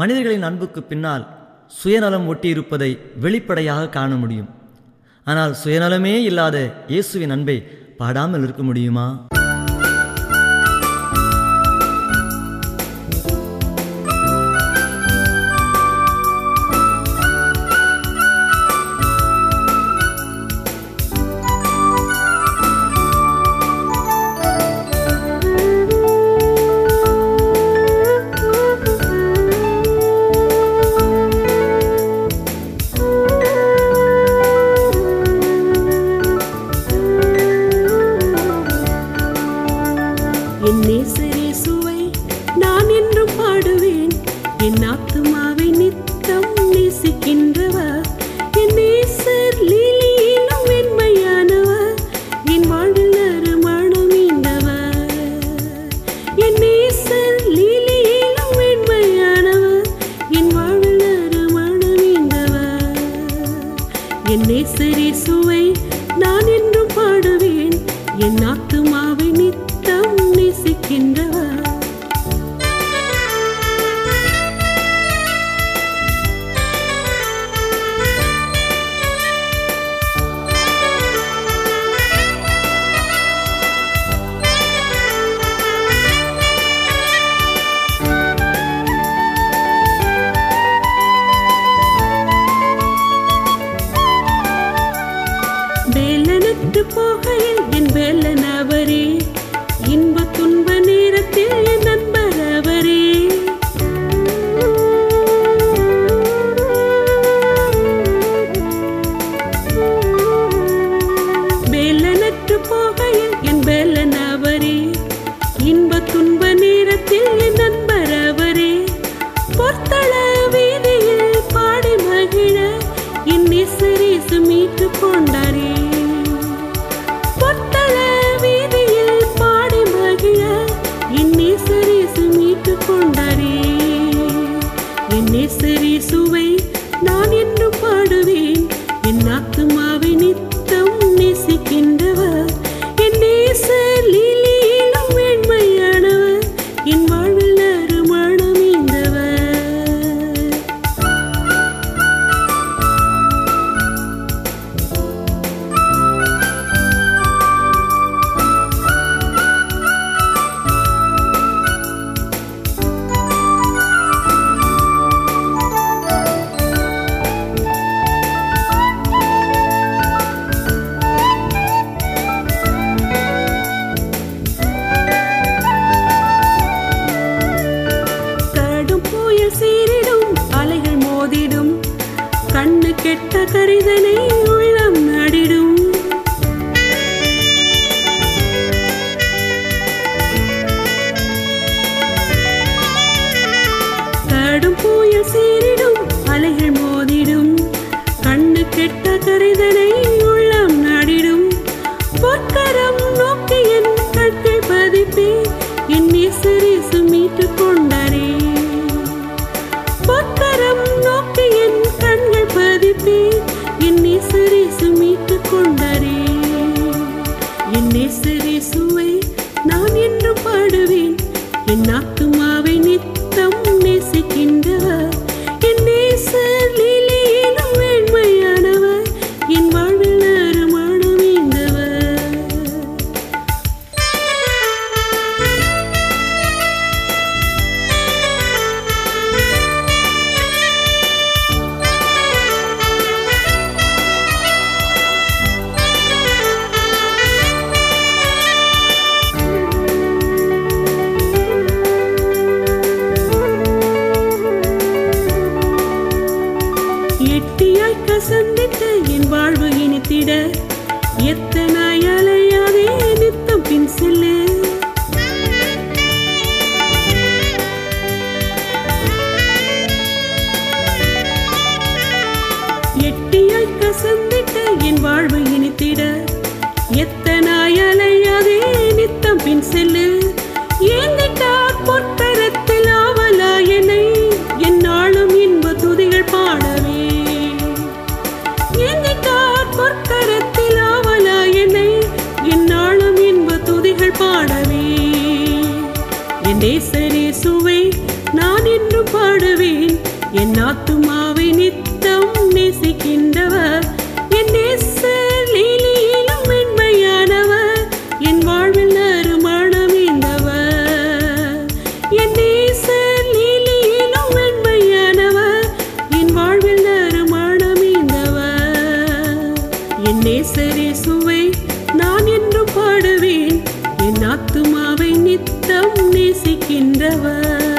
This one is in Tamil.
மனிதர்களின் அன்புக்கு பின்னால் சுயநலம் ஒட்டியிருப்பதை வெளிப்படையாக காண முடியும். ஆனால் சுயநலமே இல்லாத இயேசுவின் அன்பை பாடாமல் இருக்க முடியுமா? பாடுவேன். என் ஆத்துமாவை நித்தம் நேசிக்கின்றவர். என் நேசர் லீலியிலும் வெண்மையானவர். என் வாழ்வில் அருமானம் ஈந்தவர் என் நேசர் லீலியிலும் வெண்மையானவர். என் வாழ்வில் அருமானம் ஈந்தவர் என் நேசரேசுவை நான் என்றும் பாடுவேன். என் ஆத்துமாவை நித்தம் நேசிக்கின்றவர். வேலனுக்கு போகையில் என் வேலன் நேசரேசுவை நான் இன்னும் பாடுவேன். கண்ணு கெட்ட கரிதனை உள்ளம் நடிடும் கடும் புயல் சீரிடும் அலைகள் மோதிடும். கண்ணு கெட்ட கரிதனை என் அலையலையாதே நித்தம் என் வாழ்வு இனித்திட. எத்தனாய் அலையாதே நித்தம் பின் செல்லு. நேசரே சுவை நான் என்று பாடுவேன். என் நாத்து நித்தம் நேசிக்கின்றவர்.